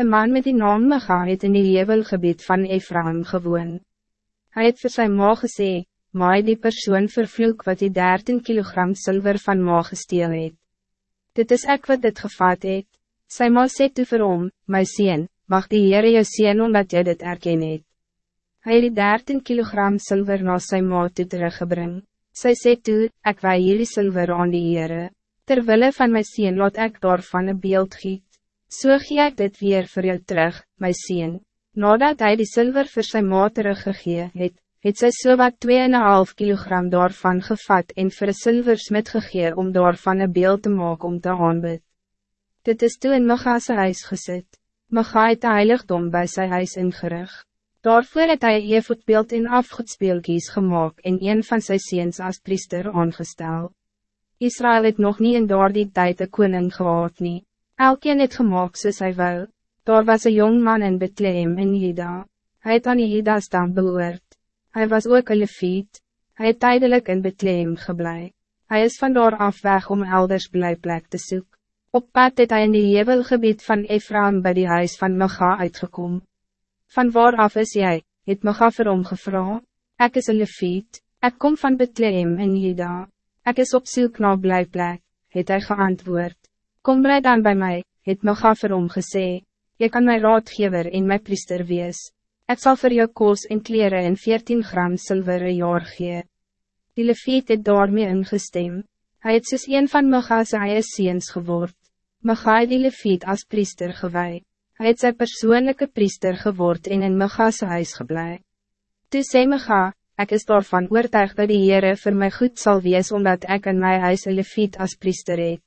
Een man met die naam Micha het in die hevelgebied van Ephraim gewoon. Hij het vir sy ma gesê, maai die persoon vervloek wat die 13 kilogram zilver van ma gesteel het. Dit is ek wat dit gevat het. Sy ma sê toe vir hom, my sien, mag die Heere jou sien omdat jy dit erken het. Hy het die 13 kilogram zilver na sy ma toe teruggebring. Sy sê toe, ek wij hierdie zilver aan die Heere. Terwille van my sien laat ek daarvan een beeld giet. So gee ek dit weer voor jou terug, my sien. Nadat hij die zilver voor zijn ma teruggegee het, het sy so wat 2,5 kilogram daarvan gevat en vir een silversmid gegee om daarvan een beeld te maken om te aanbid. Dit is toe in Maga sy huis gesit. Maga het heiligdom by sy huis ingerig. Daarvoor het hy een voetbeeld en afgoedspeelkies gemaakt en een van sy seens as priester aangestel. Israël het nog niet in door die tijd een koning gehad nie. Elkeen het gemaakt soos hy wil. Daar was een jong man in Bethlehem in Juda. Hij het aan Juda stam behoort. Hij was ook een leviet. Hij het tijdelijk in Bethlehem geblei. Hij is van daar af weg om elders blijplek te zoeken. Op pad het hy in die hevelgebied van Ephraim bij die huis van Maga uitgekom. Van waar af is jij? het Maga vir hom gevra. Ek is een leviet, ek kom van Bethlehem in Juda. Ek is op zoek na blijplek, het hij geantwoord. Kom blij dan bij mij, het Maga vir hom gesê. Je kan mijn raadgever en mijn priester wees. Ik zal voor jou koos en kleren en 14 gram zilver een jaar gee. Die leviet het daarmee ingestem. Hij het soos een van Maga's eie seens geword. Maga het die leviet als priester gewij. Hij het sy persoonlijke priester geword en in Maga's huis geblei. Toe sê Maga, ek is daarvan oortuig dat die Heere voor mij goed zal wees omdat ik in my huis een leviet als priester het.